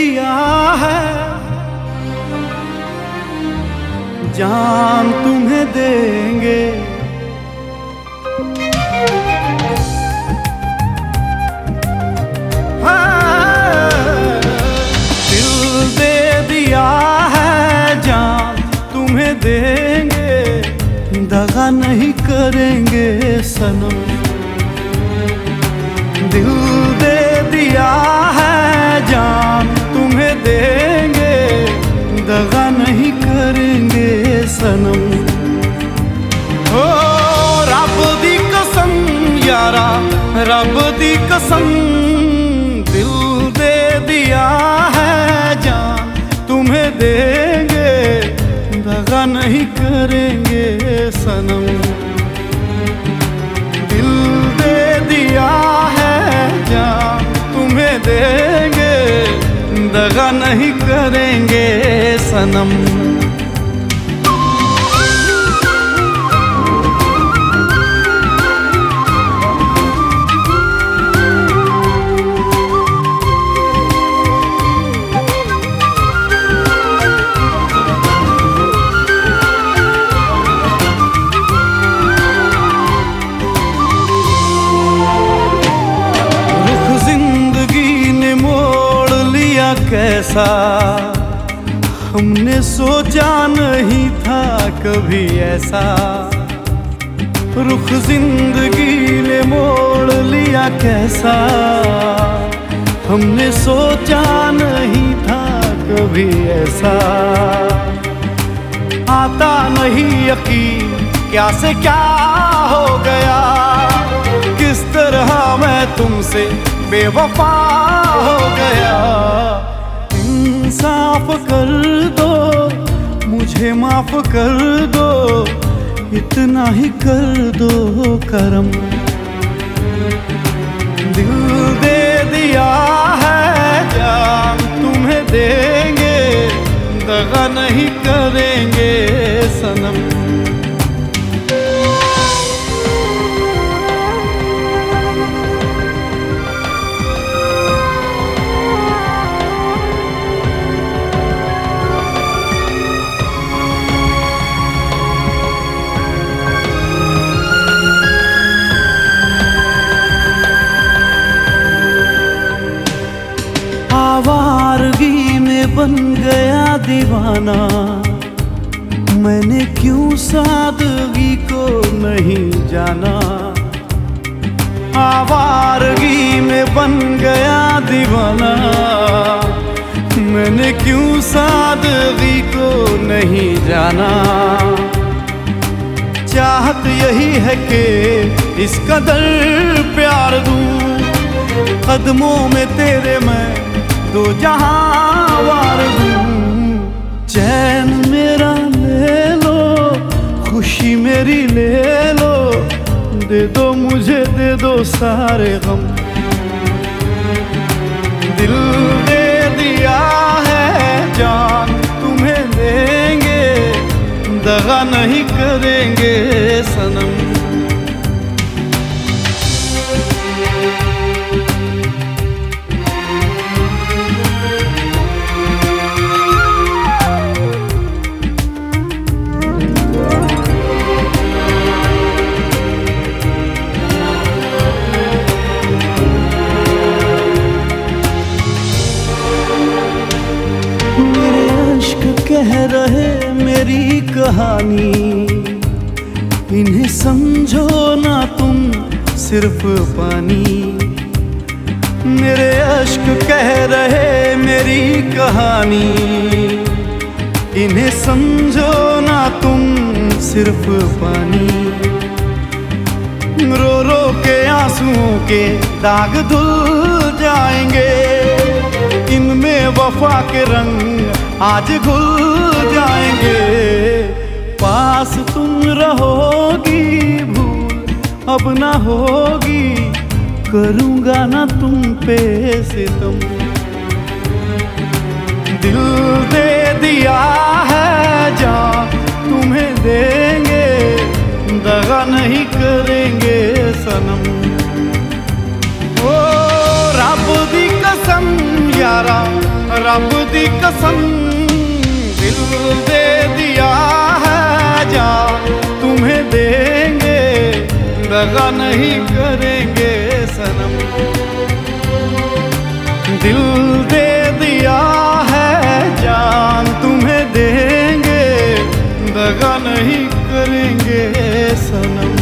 दिया है। जान तुम्हें देंगे। दिल दे दिया है, जान तुम्हें देंगे। दगा नहीं करेंगे सनम। दिल दे दिया है सनम। ओ, रब दी कसम, यारा, रब दी कसम, दिल दे दिया है जान, तुम्हें देंगे, दगा नहीं करेंगे सनम। दिल दे दिया है जान, तुम्हें देंगे, दगा नहीं करेंगे सनम। कैसा हमने सोचा नहीं था कभी ऐसा। रुख ज़िंदगी ने मोड़ लिया कैसा। हमने सोचा नहीं था कभी ऐसा। आता नहीं यकीन क्या से क्या हो गया। किस तरह मैं तुमसे बेवफा हो गया। इंसाफ कर दो, मुझे माफ़ कर दो, इतना ही कर दो करम। दिल दे दिया है, जान तुम्हें देंगे, दगा नहीं करेंगे सनम। बन गया दीवाना। मैंने क्यों सादगी को नहीं जाना? आवारगी में बन गया दीवाना। मैंने क्यों सादगी को नहीं जाना? चाहत यही है कि इस कदर प्यार दूँ। कदमों में तेरे मैं दो जहाँ वार चैन मेरा ले लो, खुशी मेरी ले लो, दे दो मुझे, दे दो सारे गम। दिल दे दिया है, जान तुम्हें देंगे, दगा नहीं करेंगे, सनम कह रहे मेरी कहानी। इन्हें समझो ना तुम सिर्फ़ पानी। मेरे अश्क कह रहे मेरी कहानी। इन्हें समझो ना तुम सिर्फ़ पानी। रो रो के आंसुओं के दाग धुल जाएँगे। इनमें वफा के रंग आज घुल जाएँगे। पास तुम रहोगी भूल, अब ना होगी। करूँगा ना तुम पे सितम दिल दे रब दी कसम, दिल दे दिया है जा। तुम्हें देंगे, दगा नहीं करेंगे सनम। दिल दे दिया है जान, तुम्हें देंगे, दगा नहीं करेंगे सनम।